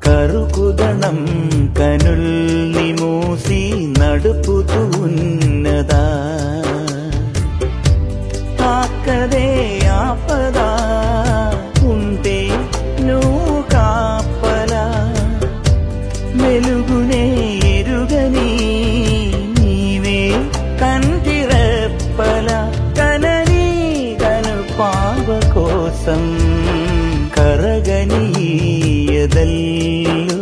కరుకుదణం కనుల్ని మూసి నడుపుతూ ఉన్నదా? తాకదే ఆపదా? ఉంటే నువ్వు కాపలా? వెలుగునే ఎరుగని నీవే కంటి రెప్పల కనని కను పావ కోసం ಕರಗನೀಯದಲ್ಲೂ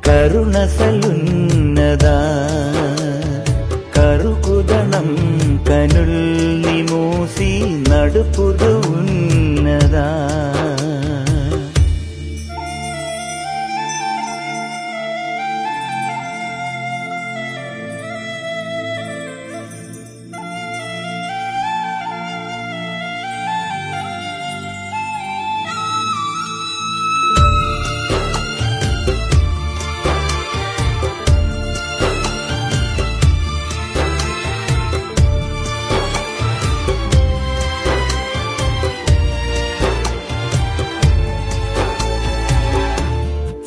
ಕರುಣಸಲುನ್ನದಾ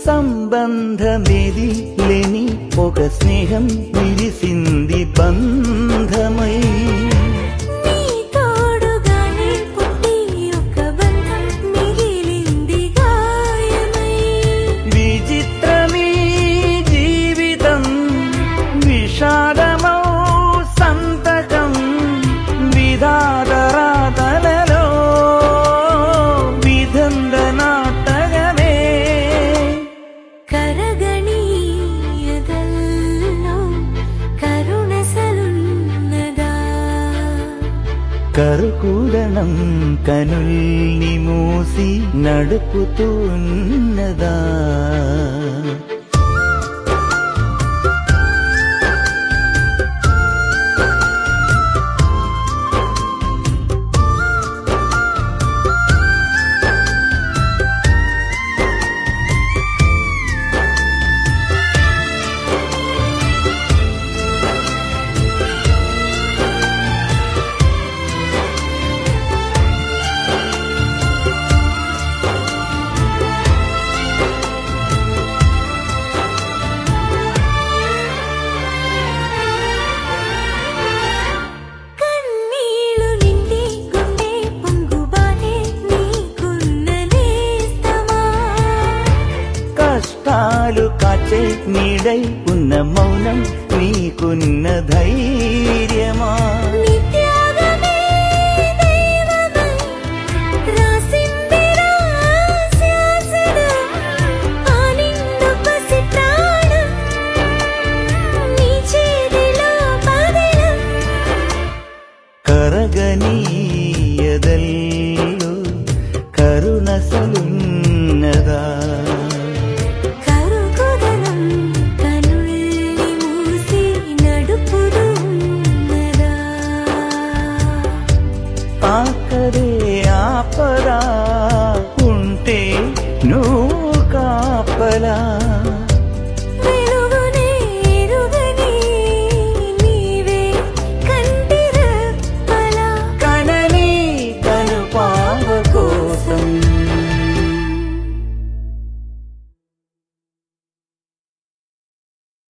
సంబంధమేది లేని ఒక స్నేహం విరిసింది బంధమై. കറുകൂടണം കനുൽ നിമൂസി നടുപ്പു തോന്നതാ కష్టాలు కాచే నీడై ఉన్న మౌనం నీకున్న ధైర్యమా? నీ త్యాగమే దైవమై ఆకరే ఆపరా ఉంటే నువ్వు కాపలా.